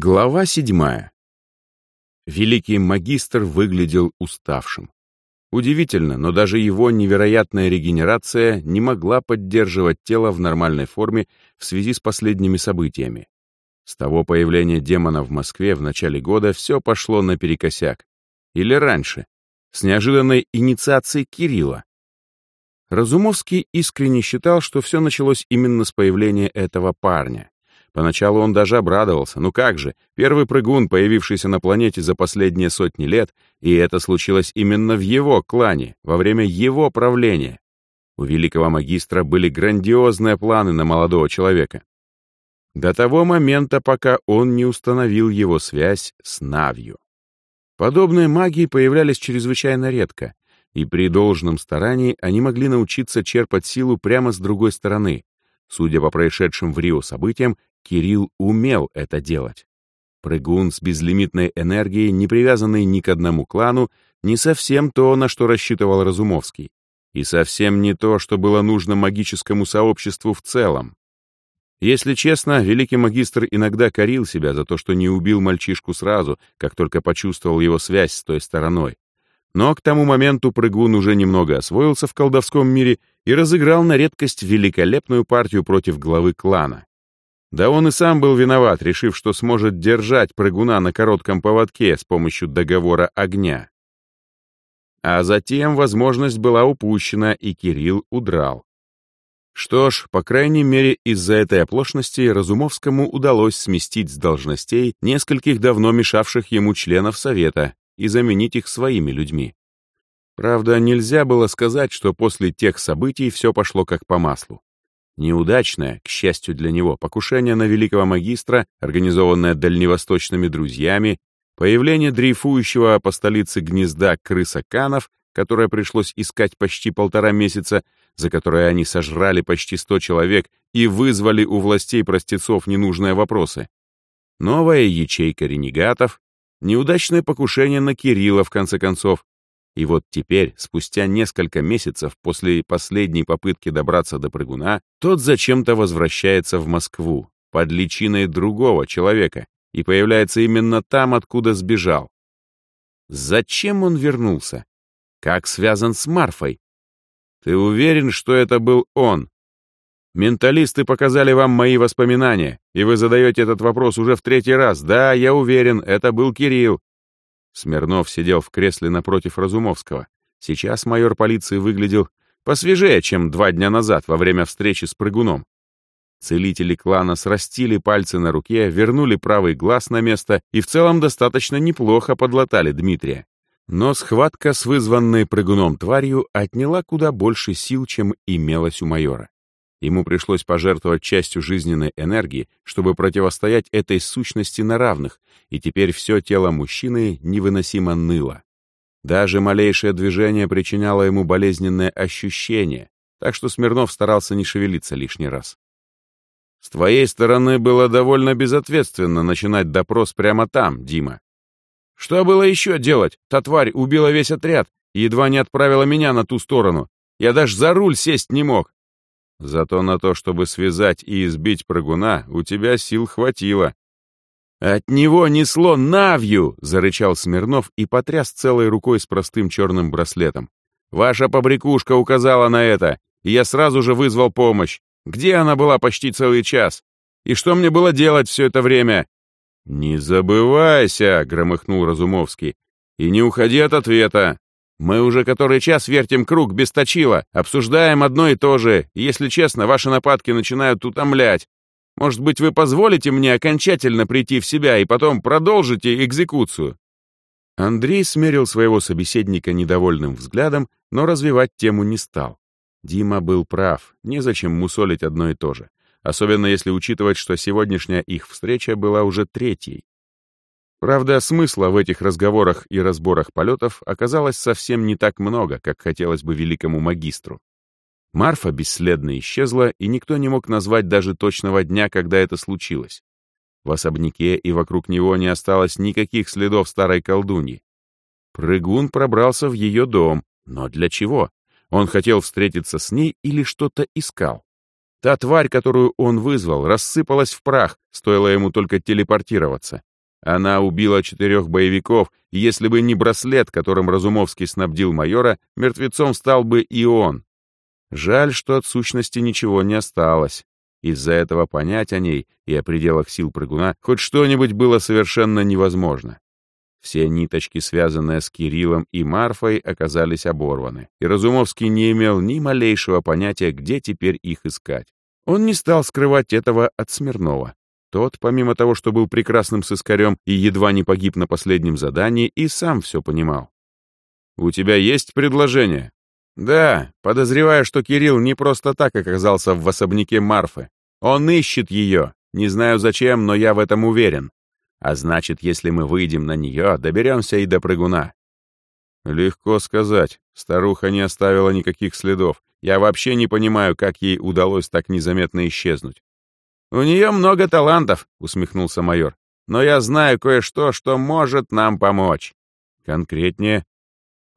Глава седьмая. Великий магистр выглядел уставшим. Удивительно, но даже его невероятная регенерация не могла поддерживать тело в нормальной форме в связи с последними событиями. С того появления демона в Москве в начале года все пошло наперекосяк. Или раньше, с неожиданной инициацией Кирилла. Разумовский искренне считал, что все началось именно с появления этого парня. Поначалу он даже обрадовался. Ну как же, первый прыгун, появившийся на планете за последние сотни лет, и это случилось именно в его клане, во время его правления. У великого магистра были грандиозные планы на молодого человека. До того момента, пока он не установил его связь с Навью. Подобные магии появлялись чрезвычайно редко, и при должном старании они могли научиться черпать силу прямо с другой стороны. Судя по происшедшим в Рио событиям, Кирилл умел это делать. Прыгун с безлимитной энергией, не привязанный ни к одному клану, не совсем то, на что рассчитывал Разумовский. И совсем не то, что было нужно магическому сообществу в целом. Если честно, великий магистр иногда корил себя за то, что не убил мальчишку сразу, как только почувствовал его связь с той стороной. Но к тому моменту прыгун уже немного освоился в колдовском мире и разыграл на редкость великолепную партию против главы клана. Да он и сам был виноват, решив, что сможет держать прыгуна на коротком поводке с помощью договора огня. А затем возможность была упущена, и Кирилл удрал. Что ж, по крайней мере, из-за этой оплошности Разумовскому удалось сместить с должностей нескольких давно мешавших ему членов Совета и заменить их своими людьми. Правда, нельзя было сказать, что после тех событий все пошло как по маслу. Неудачное, к счастью для него, покушение на великого магистра, организованное дальневосточными друзьями, появление дрейфующего по столице гнезда крыса Канов, которое пришлось искать почти полтора месяца, за которое они сожрали почти сто человек и вызвали у властей простецов ненужные вопросы. Новая ячейка ренегатов, неудачное покушение на Кирилла, в конце концов, и вот теперь, спустя несколько месяцев после последней попытки добраться до прыгуна, тот зачем-то возвращается в Москву, под личиной другого человека, и появляется именно там, откуда сбежал. Зачем он вернулся? Как связан с Марфой? Ты уверен, что это был он? Менталисты показали вам мои воспоминания, и вы задаете этот вопрос уже в третий раз. Да, я уверен, это был Кирилл. Смирнов сидел в кресле напротив Разумовского. Сейчас майор полиции выглядел посвежее, чем два дня назад во время встречи с прыгуном. Целители клана срастили пальцы на руке, вернули правый глаз на место и в целом достаточно неплохо подлатали Дмитрия. Но схватка с вызванной прыгуном тварью отняла куда больше сил, чем имелось у майора. Ему пришлось пожертвовать частью жизненной энергии, чтобы противостоять этой сущности на равных, и теперь все тело мужчины невыносимо ныло. Даже малейшее движение причиняло ему болезненное ощущение, так что Смирнов старался не шевелиться лишний раз. «С твоей стороны было довольно безответственно начинать допрос прямо там, Дима. Что было еще делать? Та тварь убила весь отряд и едва не отправила меня на ту сторону. Я даже за руль сесть не мог. Зато на то, чтобы связать и избить прыгуна, у тебя сил хватило. «От него несло навью!» — зарычал Смирнов и потряс целой рукой с простым черным браслетом. «Ваша побрякушка указала на это, и я сразу же вызвал помощь. Где она была почти целый час? И что мне было делать все это время?» «Не забывайся!» — громыхнул Разумовский. «И не уходи от ответа. Мы уже который час вертим круг без точила, обсуждаем одно и то же, и, если честно, ваши нападки начинают утомлять. Может быть, вы позволите мне окончательно прийти в себя и потом продолжите экзекуцию?» Андрей смерил своего собеседника недовольным взглядом, но развивать тему не стал. Дима был прав, незачем мусолить одно и то же, особенно если учитывать, что сегодняшняя их встреча была уже третьей. Правда, смысла в этих разговорах и разборах полетов оказалось совсем не так много, как хотелось бы великому магистру. Марфа бесследно исчезла, и никто не мог назвать даже точного дня, когда это случилось. В особняке и вокруг него не осталось никаких следов старой колдуньи. Прыгун пробрался в ее дом, но для чего? Он хотел встретиться с ней или что-то искал? Та тварь, которую он вызвал, рассыпалась в прах, стоило ему только телепортироваться Она убила четырех боевиков, и если бы не браслет, которым Разумовский снабдил майора, мертвецом стал бы и он. Жаль, что от сущности ничего не осталось. Из-за этого понять о ней и о пределах сил прыгуна хоть что-нибудь было совершенно невозможно. Все ниточки, связанные с Кириллом и Марфой, оказались оборваны, и Разумовский не имел ни малейшего понятия, где теперь их искать. Он не стал скрывать этого от Смирнова. Тот, помимо того, что был прекрасным сыскарем и едва не погиб на последнем задании, и сам все понимал. «У тебя есть предложение?» «Да, подозревая, что Кирилл не просто так оказался в особняке Марфы. Он ищет ее. Не знаю зачем, но я в этом уверен. А значит, если мы выйдем на нее, доберемся и до прыгуна». «Легко сказать. Старуха не оставила никаких следов. Я вообще не понимаю, как ей удалось так незаметно исчезнуть. «У нее много талантов», — усмехнулся майор. «Но я знаю кое-что, что может нам помочь». «Конкретнее?»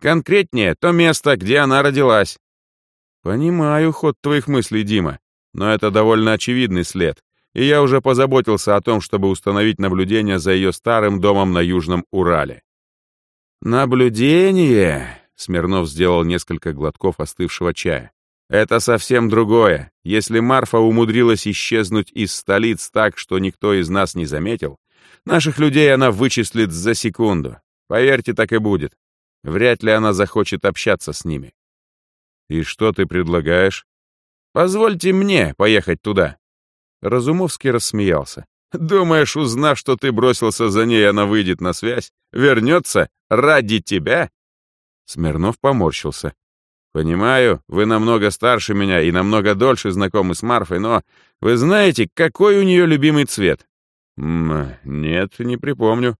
«Конкретнее то место, где она родилась». «Понимаю ход твоих мыслей, Дима, но это довольно очевидный след, и я уже позаботился о том, чтобы установить наблюдение за ее старым домом на Южном Урале». «Наблюдение?» — Смирнов сделал несколько глотков остывшего чая. Это совсем другое. Если Марфа умудрилась исчезнуть из столиц так, что никто из нас не заметил, наших людей она вычислит за секунду. Поверьте, так и будет. Вряд ли она захочет общаться с ними. И что ты предлагаешь? Позвольте мне поехать туда. Разумовский рассмеялся. Думаешь, узнав, что ты бросился за ней, она выйдет на связь, вернется ради тебя? Смирнов поморщился. Понимаю, вы намного старше меня и намного дольше знакомы с Марфой, но вы знаете, какой у нее любимый цвет? М нет, не припомню.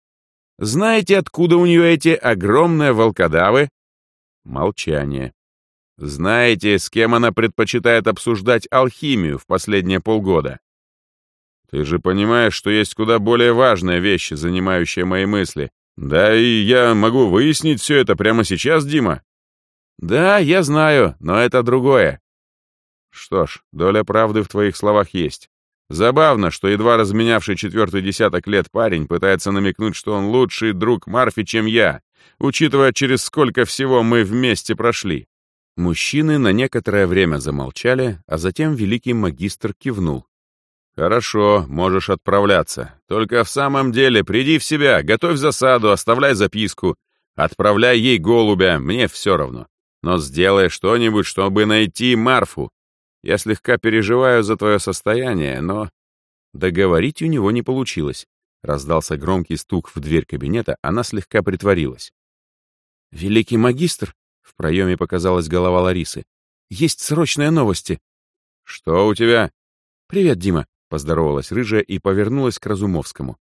Знаете, откуда у нее эти огромные волкодавы? Молчание. Знаете, с кем она предпочитает обсуждать алхимию в последние полгода? Ты же понимаешь, что есть куда более важные вещи, занимающие мои мысли. Да и я могу выяснить все это прямо сейчас, Дима. «Да, я знаю, но это другое». «Что ж, доля правды в твоих словах есть. Забавно, что едва разменявший четвертый десяток лет парень пытается намекнуть, что он лучший друг Марфи, чем я, учитывая, через сколько всего мы вместе прошли». Мужчины на некоторое время замолчали, а затем великий магистр кивнул. «Хорошо, можешь отправляться. Только в самом деле приди в себя, готовь засаду, оставляй записку. Отправляй ей голубя, мне все равно. Но сделай что-нибудь, чтобы найти Марфу. Я слегка переживаю за твое состояние, но...» Договорить у него не получилось. Раздался громкий стук в дверь кабинета, она слегка притворилась. «Великий магистр!» — в проеме показалась голова Ларисы. «Есть срочные новости!» «Что у тебя?» «Привет, Дима!» — поздоровалась рыжая и повернулась к Разумовскому.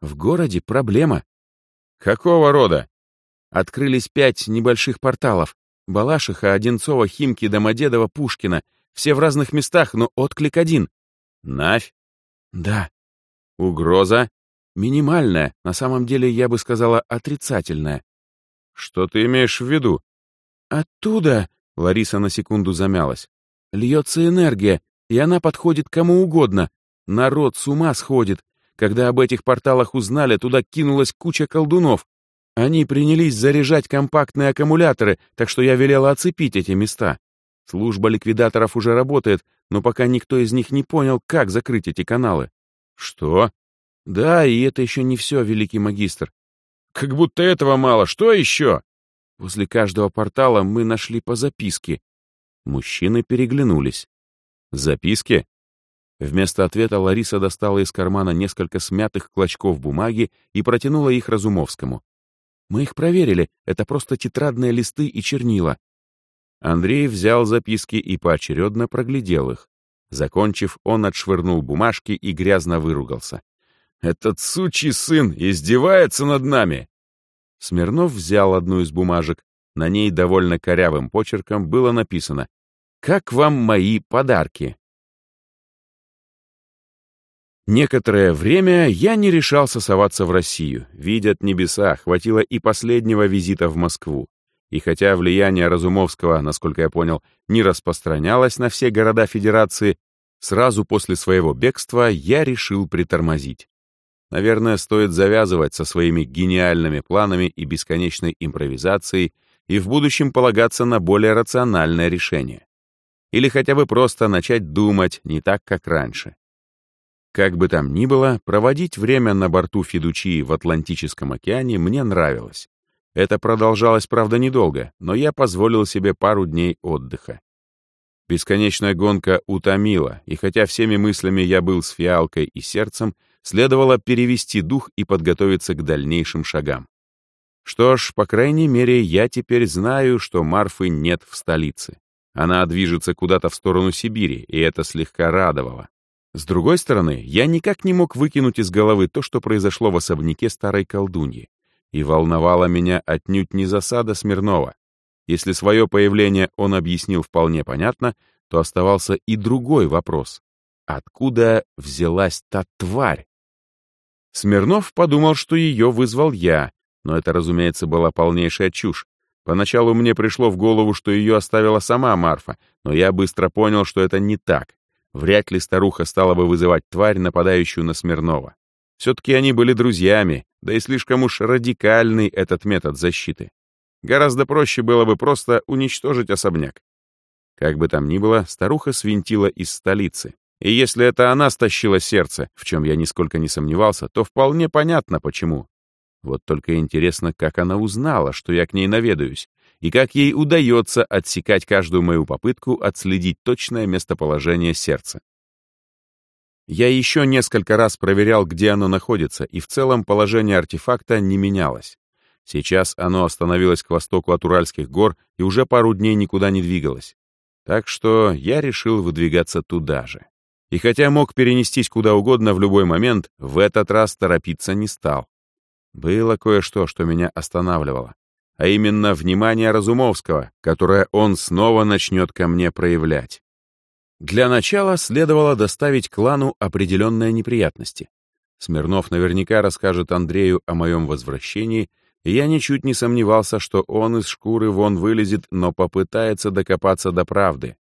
«В городе проблема». «Какого рода?» Открылись пять небольших порталов. Балашиха, Одинцова, Химки, Домодедова, Пушкина. Все в разных местах, но отклик один. Навь? Да. Угроза? Минимальная, на самом деле я бы сказала отрицательная. Что ты имеешь в виду? Оттуда, Лариса на секунду замялась, льется энергия, и она подходит кому угодно. Народ с ума сходит. Когда об этих порталах узнали, туда кинулась куча колдунов. Они принялись заряжать компактные аккумуляторы, так что я велела оцепить эти места. Служба ликвидаторов уже работает, но пока никто из них не понял, как закрыть эти каналы. Что? Да, и это еще не все, великий магистр. Как будто этого мало. Что еще? Возле каждого портала мы нашли по записке. Мужчины переглянулись. Записки? Вместо ответа Лариса достала из кармана несколько смятых клочков бумаги и протянула их Разумовскому. Мы их проверили, это просто тетрадные листы и чернила. Андрей взял записки и поочередно проглядел их. Закончив, он отшвырнул бумажки и грязно выругался. «Этот сучий сын издевается над нами!» Смирнов взял одну из бумажек. На ней довольно корявым почерком было написано «Как вам мои подарки?» Некоторое время я не решался соваться в Россию. Видят небеса, хватило и последнего визита в Москву. И хотя влияние Разумовского, насколько я понял, не распространялось на все города Федерации, сразу после своего бегства я решил притормозить. Наверное, стоит завязывать со своими гениальными планами и бесконечной импровизацией и в будущем полагаться на более рациональное решение. Или хотя бы просто начать думать не так, как раньше. Как бы там ни было, проводить время на борту Федучии в Атлантическом океане мне нравилось. Это продолжалось, правда, недолго, но я позволил себе пару дней отдыха. Бесконечная гонка утомила, и хотя всеми мыслями я был с фиалкой и сердцем, следовало перевести дух и подготовиться к дальнейшим шагам. Что ж, по крайней мере, я теперь знаю, что Марфы нет в столице. Она движется куда-то в сторону Сибири, и это слегка радовало. С другой стороны, я никак не мог выкинуть из головы то, что произошло в особняке старой колдуньи. И волновала меня отнюдь не засада Смирнова. Если свое появление он объяснил вполне понятно, то оставался и другой вопрос. Откуда взялась та тварь? Смирнов подумал, что ее вызвал я, но это, разумеется, была полнейшая чушь. Поначалу мне пришло в голову, что ее оставила сама Марфа, но я быстро понял, что это не так. Вряд ли старуха стала бы вызывать тварь, нападающую на Смирнова. Все-таки они были друзьями, да и слишком уж радикальный этот метод защиты. Гораздо проще было бы просто уничтожить особняк. Как бы там ни было, старуха свинтила из столицы. И если это она стащила сердце, в чем я нисколько не сомневался, то вполне понятно, почему. Вот только интересно, как она узнала, что я к ней наведаюсь, и как ей удается отсекать каждую мою попытку отследить точное местоположение сердца. Я еще несколько раз проверял, где оно находится, и в целом положение артефакта не менялось. Сейчас оно остановилось к востоку от Уральских гор и уже пару дней никуда не двигалось. Так что я решил выдвигаться туда же. И хотя мог перенестись куда угодно в любой момент, в этот раз торопиться не стал. Было кое-что, что меня останавливало а именно внимание Разумовского, которое он снова начнет ко мне проявлять. Для начала следовало доставить клану определенные неприятности. Смирнов наверняка расскажет Андрею о моем возвращении, и я ничуть не сомневался, что он из шкуры вон вылезет, но попытается докопаться до правды.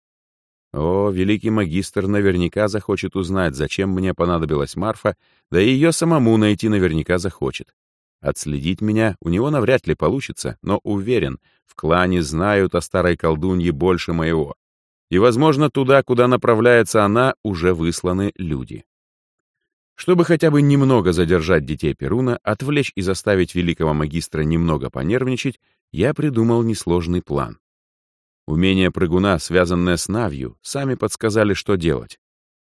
О, великий магистр наверняка захочет узнать, зачем мне понадобилась Марфа, да и ее самому найти наверняка захочет. Отследить меня у него навряд ли получится, но уверен, в клане знают о старой колдунье больше моего. И, возможно, туда, куда направляется она, уже высланы люди. Чтобы хотя бы немного задержать детей Перуна, отвлечь и заставить великого магистра немного понервничать, я придумал несложный план. Умения прыгуна, связанные с Навью, сами подсказали, что делать.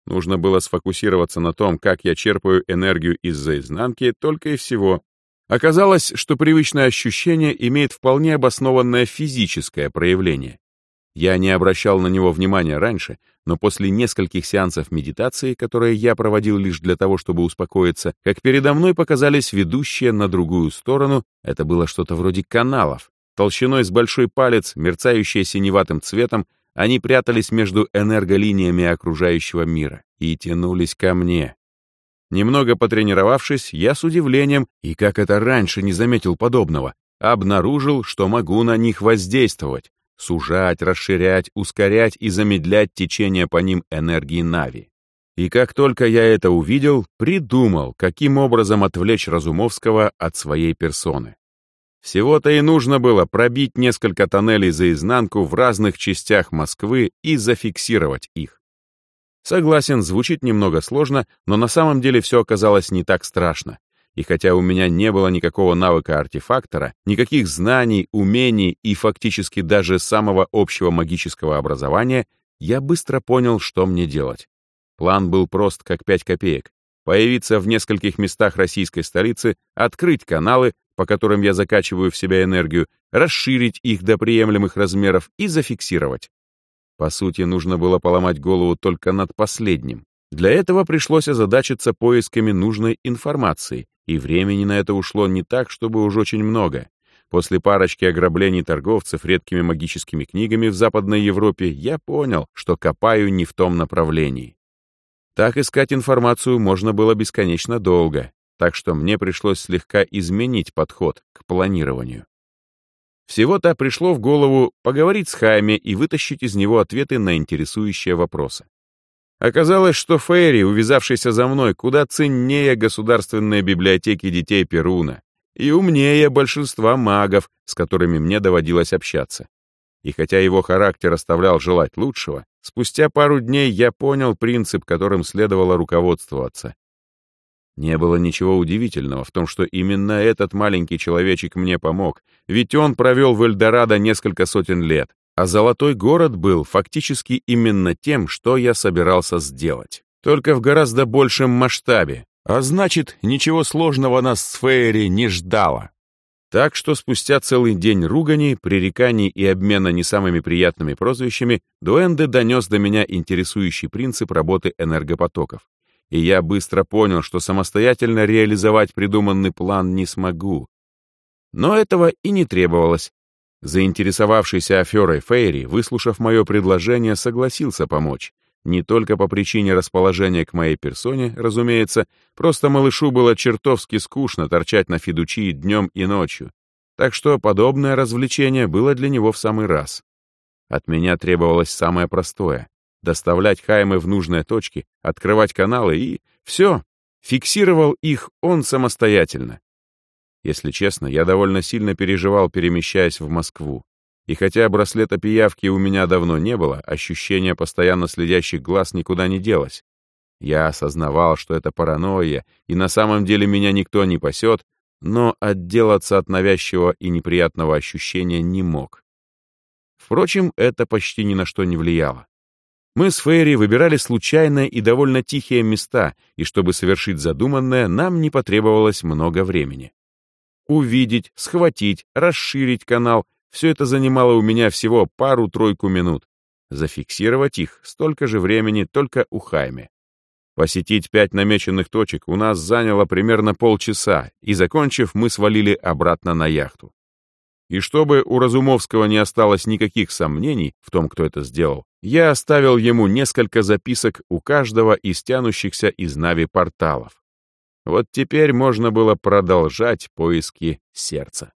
Нужно было сфокусироваться на том, как я черпаю энергию из-за изнанки, только и всего, Оказалось, что привычное ощущение имеет вполне обоснованное физическое проявление. Я не обращал на него внимания раньше, но после нескольких сеансов медитации, которые я проводил лишь для того, чтобы успокоиться, как передо мной показались ведущие на другую сторону, это было что-то вроде каналов, толщиной с большой палец, мерцающие синеватым цветом, они прятались между энерголиниями окружающего мира и тянулись ко мне, Немного потренировавшись, я с удивлением, и как это раньше не заметил подобного, обнаружил, что могу на них воздействовать, сужать, расширять, ускорять и замедлять течение по ним энергии Нави. И как только я это увидел, придумал, каким образом отвлечь Разумовского от своей персоны. Всего-то и нужно было пробить несколько тоннелей за изнанку в разных частях Москвы и зафиксировать их. Согласен, звучит немного сложно, но на самом деле все оказалось не так страшно. И хотя у меня не было никакого навыка артефактора, никаких знаний, умений и фактически даже самого общего магического образования, я быстро понял, что мне делать. План был прост, как пять копеек. Появиться в нескольких местах российской столицы, открыть каналы, по которым я закачиваю в себя энергию, расширить их до приемлемых размеров и зафиксировать. По сути, нужно было поломать голову только над последним. Для этого пришлось озадачиться поисками нужной информации, и времени на это ушло не так, чтобы уж очень много. После парочки ограблений торговцев редкими магическими книгами в Западной Европе я понял, что копаю не в том направлении. Так искать информацию можно было бесконечно долго, так что мне пришлось слегка изменить подход к планированию. Всего-то пришло в голову поговорить с Хайме и вытащить из него ответы на интересующие вопросы. Оказалось, что Фейри, увязавшийся за мной, куда ценнее государственной библиотеки детей Перуна и умнее большинства магов, с которыми мне доводилось общаться. И хотя его характер оставлял желать лучшего, спустя пару дней я понял принцип, которым следовало руководствоваться. Не было ничего удивительного в том, что именно этот маленький человечек мне помог, ведь он провел в Эльдорадо несколько сотен лет, а Золотой город был фактически именно тем, что я собирался сделать. Только в гораздо большем масштабе. А значит, ничего сложного нас с Фейри не ждало. Так что спустя целый день руганий, пререканий и обмена не самыми приятными прозвищами, Дуэнде донес до меня интересующий принцип работы энергопотоков. И я быстро понял, что самостоятельно реализовать придуманный план не смогу. Но этого и не требовалось. Заинтересовавшийся аферой Фейри, выслушав мое предложение, согласился помочь. Не только по причине расположения к моей персоне, разумеется, просто малышу было чертовски скучно торчать на фидучии днем и ночью. Так что подобное развлечение было для него в самый раз. От меня требовалось самое простое — доставлять Хаймы в нужные точки, открывать каналы и... все, фиксировал их он самостоятельно. Если честно, я довольно сильно переживал, перемещаясь в Москву. И хотя браслета пиявки у меня давно не было, ощущение постоянно следящих глаз никуда не делось. Я осознавал, что это паранойя, и на самом деле меня никто не пасет, но отделаться от навязчивого и неприятного ощущения не мог. Впрочем, это почти ни на что не влияло. Мы с Фейри выбирали случайные и довольно тихие места, и чтобы совершить задуманное, нам не потребовалось много времени. Увидеть, схватить, расширить канал — все это занимало у меня всего пару-тройку минут. Зафиксировать их столько же времени только у Хайме. Посетить пять намеченных точек у нас заняло примерно полчаса, и, закончив, мы свалили обратно на яхту. И чтобы у Разумовского не осталось никаких сомнений в том, кто это сделал, я оставил ему несколько записок у каждого из тянущихся из Нави порталов. Вот теперь можно было продолжать поиски сердца.